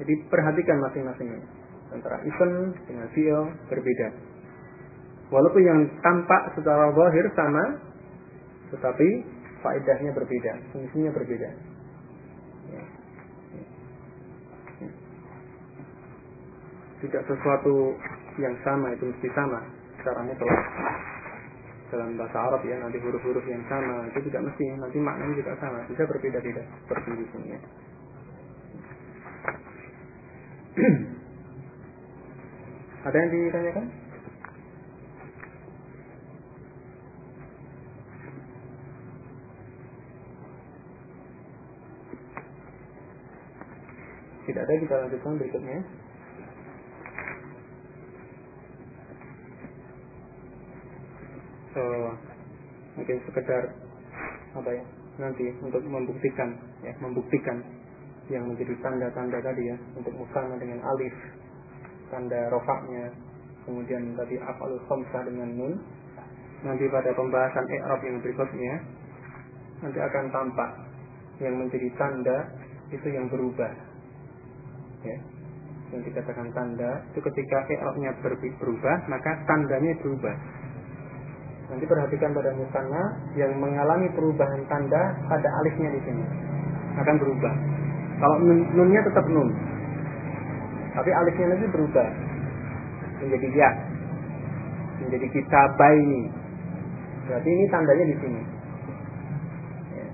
jadi perhatikan masing-masingnya. Antara isim dengan fi'il berbeda. Walaupun yang tampak secara zahir sama, tetapi faedahnya berbeda, fungsinya berbeda. Ya. Ya. Tidak sesuatu yang sama itu mesti sama. Caranya kalau dalam bahasa Arab ya nanti huruf-huruf yang sama itu tidak mesti nanti maknanya juga sama bisa berbeda-beda seperti di sini ya. Ada yang ditanyakan? Tidak ada kita lanjutkan berikutnya. So, mungkin sekedar apa ya nanti untuk membuktikan ya membuktikan yang menjadi tanda-tanda tadi ya untuk musanna dengan alif tanda rofaknya kemudian tadi afalul khamsah dengan nun. Nanti pada pembahasan i'rab yang berikutnya nanti akan tampak yang menjadi tanda itu yang berubah. Ya yang dikatakan tanda itu ketika i'rabnya berubah maka tandanya berubah. Nanti perhatikan pada musanna yang mengalami perubahan tanda pada alifnya di sini akan berubah kalau nun, nunnya tetap nun. Tapi alifnya nanti berubah. Menjadi ya. Menjadi kita ini. Berarti ini tandanya di sini. Ya.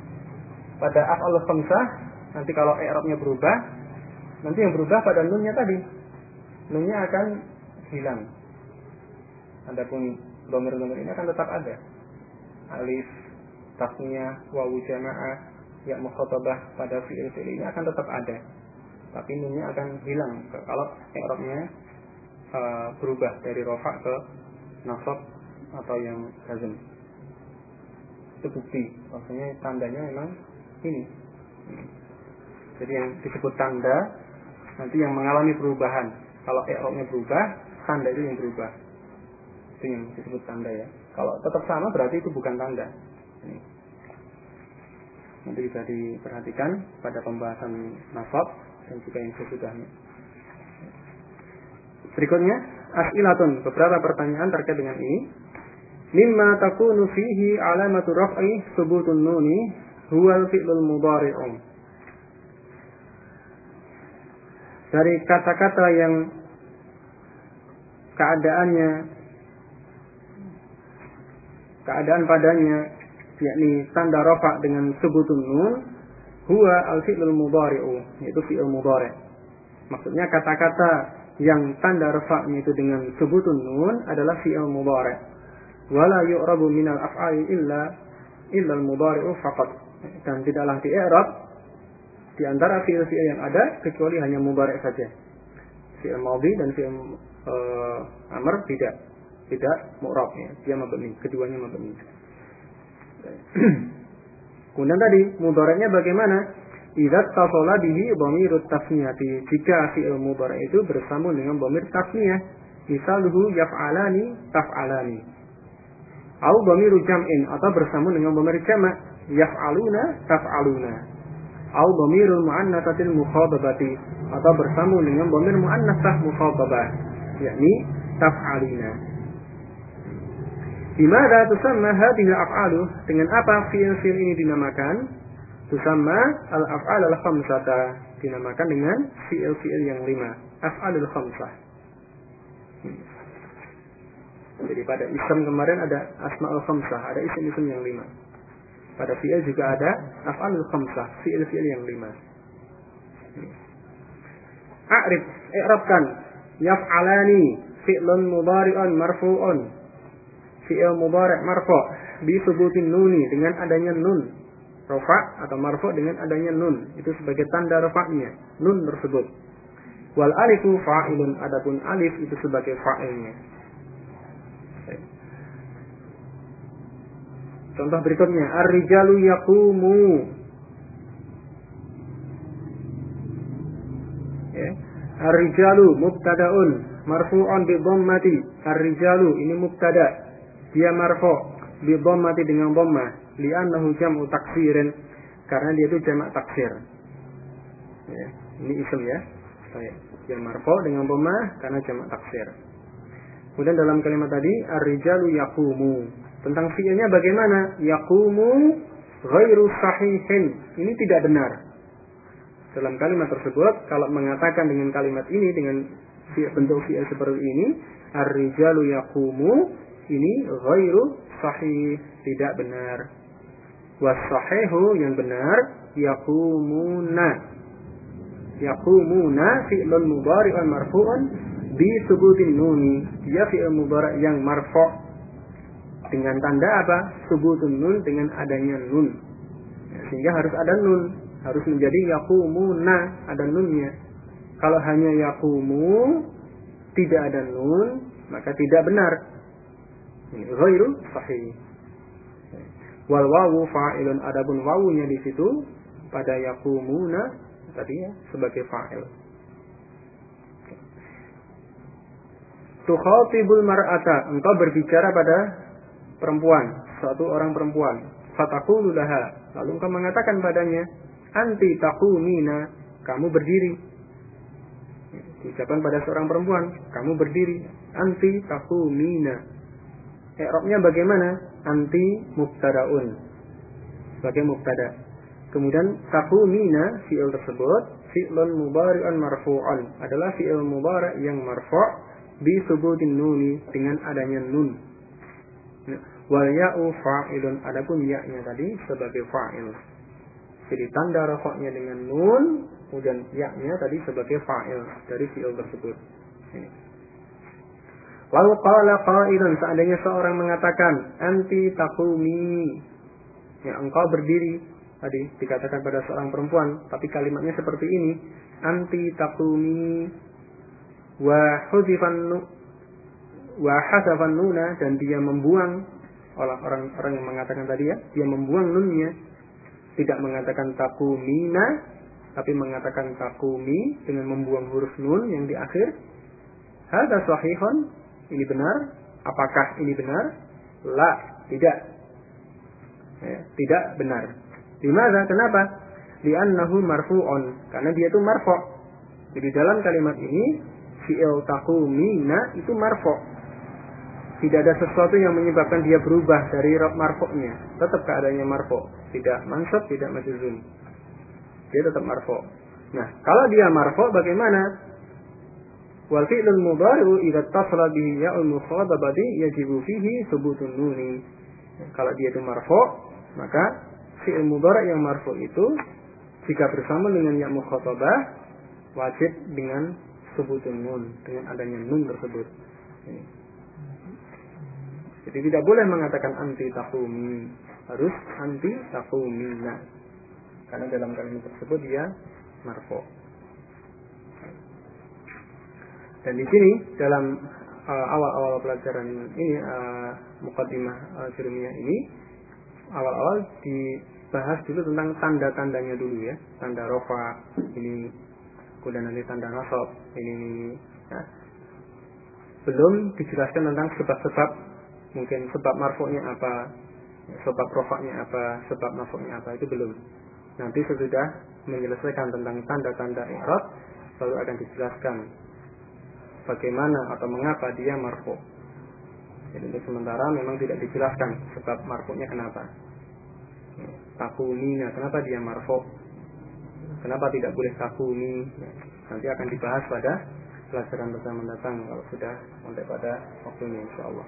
Pada af'al khamsah, nanti kalau i'rabnya berubah, nanti yang berubah pada nunnya tadi. Nunnya akan hilang. Adapun domir-domir ini akan tetap ada. Alif, tasnya, wawu jamaah, ya mukhatabah pada fiil-fiil ini akan tetap ada. Tapi nunnya akan hilang kalau i'rabnya uh, berubah dari rofa ke nasab atau yang lazim. Itu bukti. Maksudnya tandanya memang ini. Jadi yang disebut tanda nanti yang mengalami perubahan. Kalau i'rabnya berubah, tanda itu yang berubah. Itu yang disebut tanda ya. Kalau tetap sama berarti itu bukan tanda. Nanti bisa diperhatikan pada pembahasan nasab dan juga yang sesudahnya. Berikutnya, as'ilatun, beberapa pertanyaan terkait dengan ini. Mimma takunu fihi alamatu raf'i subutun nuni huwal fi'lul mudhari'u. Dari kata-kata yang keadaannya keadaan padanya yakni tanda rafa dengan sebutun nun huwa al-fi'lul mudhari'u yaitu fi'il mudhari' maksudnya kata-kata yang tanda rafa'nya itu dengan sebutun nun adalah fi'il mudhari' wala yu'rabu minal af'ali illa illa al-mudhari'u faqat. Dan tidaklah di i'rab di antara fi'il-fi'il yang ada kecuali hanya mudhari' saja. Fi'il madhi dan fi'il uh, amr tidak tidak mu'rab ya. Dia mabni keduanya mabni kemudian tadi mudhari'nya bagaimana idza tasala bihi dhamirut tasniyati jika fi'il mudhari' itu bersambung dengan dhamir tasniyah misaluhu yaf'alani taf'alani Au dhamiru jam'in atau bersambung dengan dhamir jamak yaf'aluna taf'aluna. Au dhamirul muannatsatil mukhadabati atau bersambung dengan dhamir muannatsah mukhadabah yakni taf'alina. Di mana tusamma hadhihi af'alu dengan apa fiil-fiil ini dinamakan? Tusamma al-af'al al-khamsata dinamakan dengan fiil-fiil yang lima. Af'alul khamsah. Jadi pada Islam kemarin ada asma'ul khamsah, ada isim-isim yang lima. Pada fi'il juga ada af'alul khamsah, fi'il-fi'il yang lima. A'rif, i'rabkan. Yaf'alani, fi'lun mudari'un marfu'un. Fi'il mudari' marfu' bi subutin nuni dengan adanya nun. Rafa atau marfu' dengan adanya nun. Itu sebagai tanda rafa'nya. Nun tersebut. Wal alifu fa'ilun. Adapun alif itu sebagai fa'ilnya. Contoh berikutnya, ar-rijalu yaqumu. Ya. Ar-rijalu mubtadaun marfu'un bi dhammati. Ar-rijalu ini mubtada. Dia marfu' bi dhammati dengan dhammah li'annahu jam'u taksirin karena dia itu jamak taksir. Ya. Ini isim ya. Saya dia marfu' dengan dhammah karena jamak taksir. Kemudian dalam kalimat tadi ar-rijalu yaqumu tentang fiilnya bagaimana? Yakumu ghairu sahihin. Ini tidak benar. Dalam kalimat tersebut, kalau mengatakan dengan kalimat ini, dengan bentuk fiil seperti ini, ar-rijalu yakumu, ini ghairu sahih. Tidak benar. Wasahihu yang benar, yakumuna. Yakumuna fi'lun mudari'un marfu'un bi subutin nuni. Dia fi'il mudari' yang marfu' dengan tanda apa? Subutun nun dengan adanya nun. Sehingga harus ada nun, harus menjadi yakumuna, ada nunnya. Kalau hanya yakumu tidak ada nun, maka tidak benar. Ini ghairu sahih. Wal wawu fa'ilun adapun wawunya di situ pada yakumuna tadi ya sebagai fa'il. Tukhatibul mar'ata, engkau berbicara pada perempuan, suatu orang perempuan. Fatakulu laha. Lalu engkau mengatakan padanya, anti takumina, kamu berdiri. Ucapan pada seorang perempuan, kamu berdiri. Anti takumina. Eropnya bagaimana? Anti mubtadaun. Sebagai mubtada. Kemudian takumina fi'il tersebut fi'lun mubari'un marfu'un adalah fi'il mubari' yang marfu' bi subutin nuni dengan adanya nun Wal ya'u fa'ilun. Adapun ya-nya tadi sebagai fa'il. Jadi tanda rafa'nya dengan nun, kemudian ya-nya tadi sebagai fa'il dari fi'il tersebut. Lalu qala qailun seandainya seorang mengatakan anti takumi ya engkau berdiri. Tadi dikatakan pada seorang perempuan tapi kalimatnya seperti ini anti takumi wa hudifan wa hasafan nuna dan dia membuang orang orang yang mengatakan tadi ya dia membuang nunnya. Tidak mengatakan takumina tapi mengatakan takumi dengan membuang huruf nun yang di akhir. Ada sahihun ini benar apakah ini benar la tidak ya, tidak benar di mana kenapa li'annahu marfu'un karena dia itu marfu' jadi dalam kalimat ini fi'il takumina itu marfu' tidak ada sesuatu yang menyebabkan dia berubah dari marfoknya. Tetap keadaannya marfok. Tidak mansub, tidak majuzum. Dia tetap marfok. Nah, kalau dia marfok bagaimana? Wal fi'lul mudhari'u idza tasala bihi ya'ul yajibu fihi subutun nuni. Kalau dia itu marfok, maka fi'il mudhari' yang marfok itu jika bersama dengan ya mukhatabah wajib dengan subutun nun dengan adanya nun tersebut. Jadi tidak boleh mengatakan anti takumi, harus anti takumina. Karena dalam kalimat tersebut dia marfo. Dan di sini dalam uh, awal-awal pelajaran ini uh, mukaddimah uh, ini awal-awal dibahas dulu tentang tanda-tandanya dulu ya. Tanda rofa ini kemudian nanti tanda nasab ini, ini, ya. belum dijelaskan tentang sebab-sebab mungkin sebab marfuknya apa sebab rofaknya apa sebab nasabnya apa itu belum. Nanti sesudah menyelesaikan tentang tanda-tanda i'rab baru akan dijelaskan bagaimana atau mengapa dia marfu. Jadi untuk sementara memang tidak dijelaskan sebab marfu'nya kenapa. Takuni, kenapa dia marfu? Kenapa tidak boleh takuni? Nanti akan dibahas pada pelajaran-pelajaran mendatang kalau sudah sampai pada waktunya insya Allah.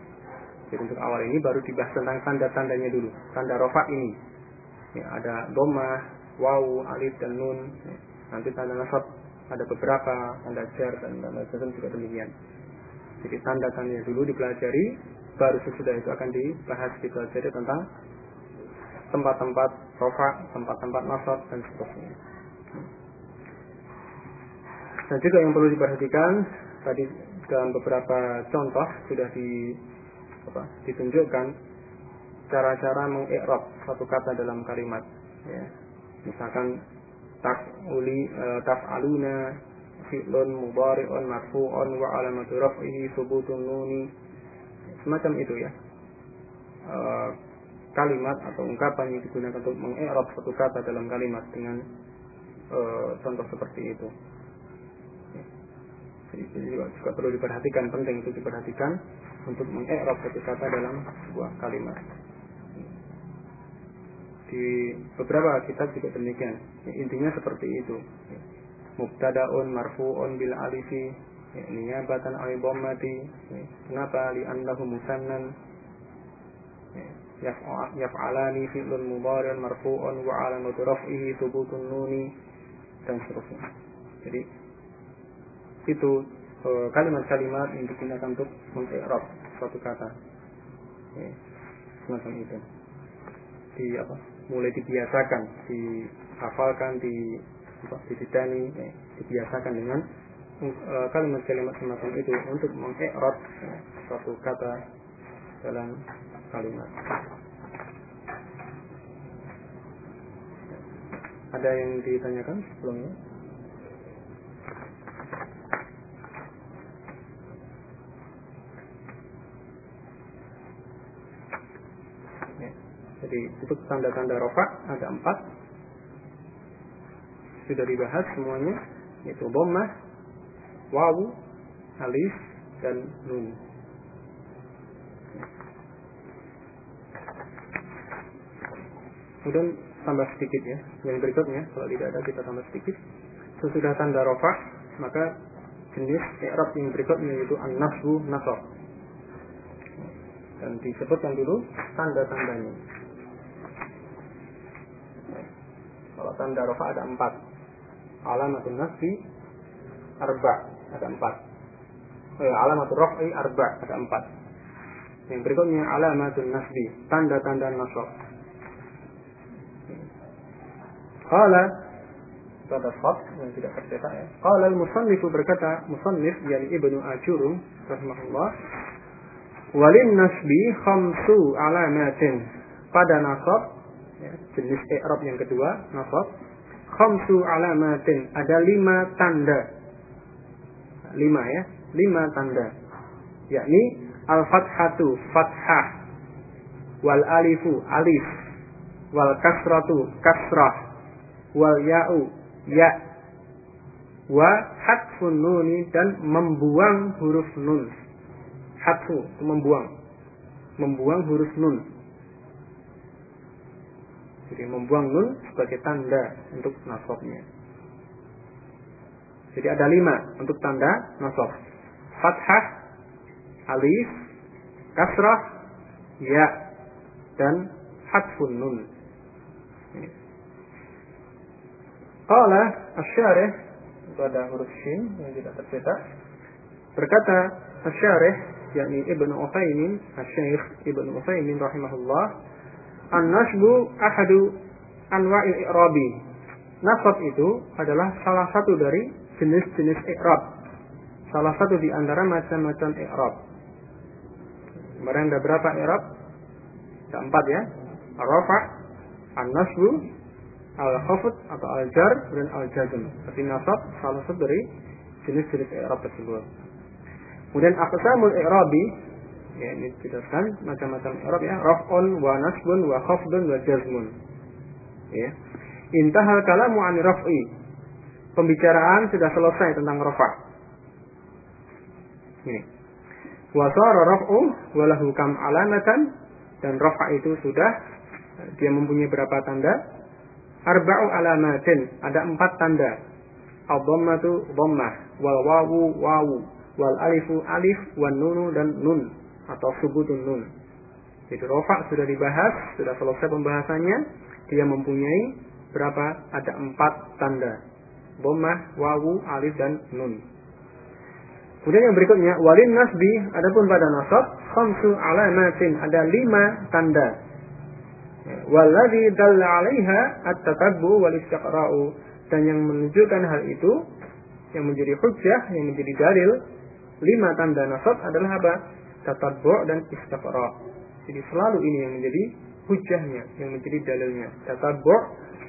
Jadi untuk awal ini baru dibahas tentang tanda-tandanya dulu. Tanda rofa ini. Ya, ada doma, waw, alif, dan nun. Ya, nanti tanda nasab ada beberapa tanda jar dan tanda jazm juga demikian. Jadi tanda-tandanya dulu dipelajari, baru sesudah itu akan dibahas dipelajari tentang tempat-tempat rofa, tempat-tempat nasab dan seterusnya. Dan juga yang perlu diperhatikan tadi dalam beberapa contoh sudah di apa, ditunjukkan cara-cara mengikrab satu kata dalam kalimat. Ya. Misalkan taf'uli taf'aluna fi'lun mudhari'un marfu'un wa alamatu raf'ihi subutun nuni semacam itu ya. uh, kalimat atau ungkapan yang digunakan untuk mengi'rab satu kata dalam kalimat dengan uh, contoh seperti itu. Jadi juga, juga perlu diperhatikan penting untuk diperhatikan untuk mengi'rab satu kata dalam sebuah kalimat. Di beberapa kitab juga demikian. Intinya seperti itu. Mubtadaun marfu'un bil alifi niyabatan ay dhammati. Kenapa li annahu musannan yaf'alani fi'lun mudhari'un marfu'un wa 'alamatu raf'ihi thubutun nuni dan seterusnya. Jadi itu e, kalimat-kalimat yang digunakan untuk mengikrab suatu kata. Semacam itu. Di apa? mulai dibiasakan, dihafalkan, di dititani, ya, dibiasakan dengan uh, kalimat-kalimat semacam itu untuk mengikrot ya, suatu kata dalam kalimat. Ada yang ditanyakan sebelumnya? Jadi itu tanda-tanda rofa ada empat. Sudah dibahas semuanya. Yaitu bomah, wawu, alif, dan nun. Kemudian tambah sedikit ya. Yang berikutnya, kalau tidak ada kita tambah sedikit. Sesudah tanda rofa, maka jenis i'rab yang berikutnya yaitu an-nasbu nasab. Dan disebutkan dulu tanda-tandanya. Kalau tanda rofa ada empat. Alamatul nasbi arba ada empat. Eh, alamatul raf'i arba ada empat. Yang berikutnya alamatul nasbi tanda-tanda nasab. Qala pada khot yang tidak tercetak ya. Qala al-musannif berkata, musannif yakni Ibnu Ajurum rahimahullah, walin nasbi khamsu alamatin. Pada nasab ya, jenis i'rab yang kedua nasab khamsu alamatin. Ada lima tanda. Lima ya. Lima tanda. Yakni al fathatu fathah. Wal alifu alif. Wal kasratu kasrah. Wal ya'u ya. Wa hatfun nuni dan membuang huruf nun. Hatfu membuang. Membuang huruf nun jadi membuang nun sebagai tanda untuk nasabnya. Jadi ada lima untuk tanda nasab. Fathah, alif, kasrah, ya, dan hatfun nun. Qala asy itu ada huruf shin yang tidak tercetak. Berkata asy yakni Ibnu Utsaimin, Syekh Ibnu Utsaimin rahimahullah, an-nasbu ahadu anwa'il i'rabi. Nasab itu adalah salah satu dari jenis-jenis i'rab. Salah satu di antara macam-macam i'rab. Kemarin ada berapa i'rab? Ada empat ya. Ar-rafa, an-nasbu, al-khafd atau al-jar dan al-jazm. Tapi nasab salah satu dari jenis-jenis i'rab tersebut. Kemudian aqsamul i'rabi ya ini dijelaskan macam-macam i'rab ya, raf'un wa nasbun wa khafdun wa jazmun. Ya. Intahal kalamu an raf'i. Pembicaraan sudah selesai tentang rafa'. Ini. Wa sara raf'u wa lahu kam alamatan dan rafa' itu sudah dia mempunyai berapa tanda? Arba'u alamatin, ada empat tanda. Ad-dhammatu dhammah, wal wawu wawu, wal alifu alif, wan nunu dan nun atau subutun nun. Jadi rofa sudah dibahas, sudah selesai pembahasannya. Dia mempunyai berapa? Ada empat tanda. Dhammah, wawu, alif dan nun. Kemudian yang berikutnya walin nasbi adapun pada nasab khamsu alamatin ada lima tanda. Walladhi dalla 'alaiha at-tatabbu wal istiqra'u dan yang menunjukkan hal itu yang menjadi hujjah, yang menjadi dalil lima tanda nasab adalah apa? Tatabbu dan istiqra'. Jadi selalu ini yang menjadi hujjahnya, yang menjadi dalilnya. Tatabbu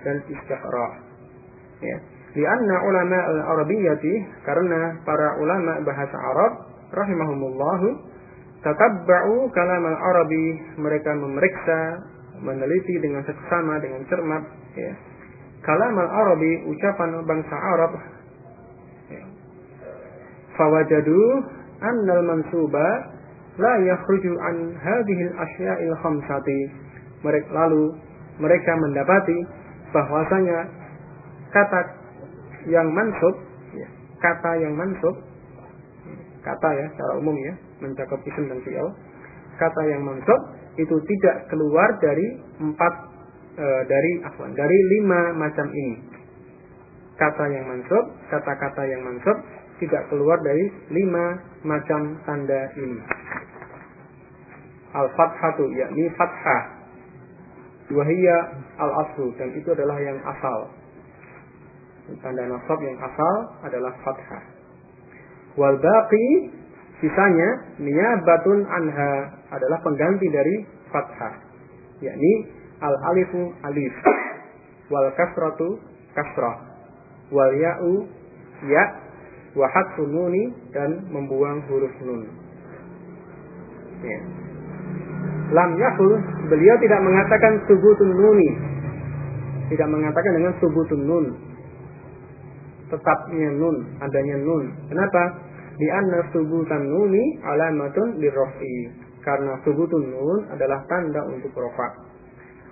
dan istiqra'. Ya. Lianna ulama al-arabiyyati karena para ulama bahasa Arab rahimahumullah tatabba'u kalam al-arabi mereka memeriksa meneliti dengan seksama dengan cermat ya. kalam al-arabi ucapan bangsa Arab ya. fawajadu annal mansuba la yakhruju an hadhihi al-asya'il khamsati mereka lalu mereka mendapati bahwasanya kata yang mansub, ya, kata yang mansub, kata ya secara umum ya, mencakup isim dan fi'il. Kata yang mansub itu tidak keluar dari empat e, dari afwan, dari lima macam ini. Kata yang mansub, kata-kata yang mansub tidak keluar dari lima macam tanda ini. Al-fathatu yakni fathah. Wahiyya al-aslu dan itu adalah yang asal tanda nasab yang asal adalah fathah. Wal baqi sisanya niyabatun anha adalah pengganti dari fathah. Yakni al alifu alif wal kasratu kasrah wal ya'u ya wa nuni dan membuang huruf nun. Ya. Lam yakul beliau tidak mengatakan subutun nuni tidak mengatakan dengan subutun nun tetapnya nun, adanya nun. Kenapa? Di anna subutan nuni alamatun dirrofi. Karena subutun nun adalah tanda untuk rofa.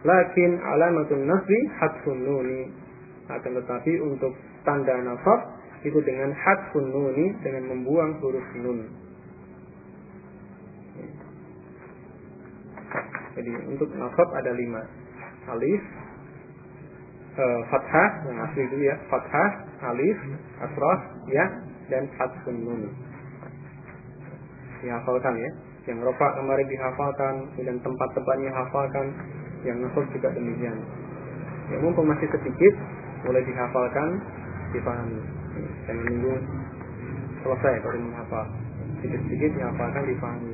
Lakin alamatun nasbi hatfun nuni. Akan tetapi untuk tanda nasab itu dengan hatfun nuni dengan membuang huruf nun. Jadi untuk nasab ada lima. Alif, uh, fathah yang asli itu ya. Fathah alif asrah ya dan hatfun nun dihafalkan ya. Yang rofa kemarin dihafalkan dan tempat-tempatnya hafalkan. Yang nasab juga demikian. Ya mumpung masih sedikit boleh dihafalkan dipahami. Dan menunggu selesai baru menghafal. Sedikit-sedikit dihafalkan dipahami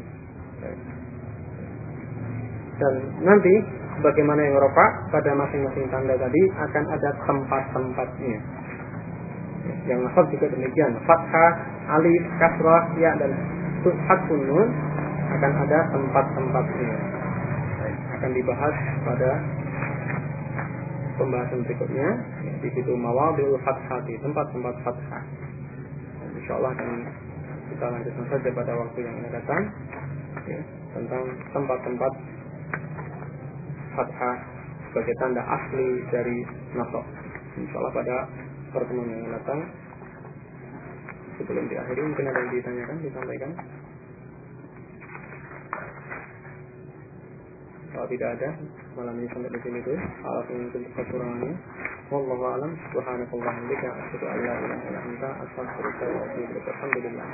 dan nanti bagaimana yang rofa pada masing-masing tanda tadi akan ada tempat-tempatnya. Yang nasab juga demikian. Fathah, alif, kasrah, ya dan hatfun akan ada tempat-tempatnya. Akan dibahas pada pembahasan berikutnya. Di situ mawadil fathati, tempat-tempat fathah. Insya Allah akan kita lanjutkan saja pada waktu yang akan datang ya, tentang tempat-tempat fathah sebagai tanda asli dari nasab. Insya Allah pada pertemuan yang datang sebelum diakhiri mungkin ada yang ditanyakan disampaikan. Kalau tidak ada, malam ini sampai di sini dulu. Alat ini untuk kekurangannya. Wallahu a'lam. Subhanallahi wa bihamdihi. Asyhadu an la ilaha illa anta astaghfiruka wa atubu ilaik. Alhamdulillah.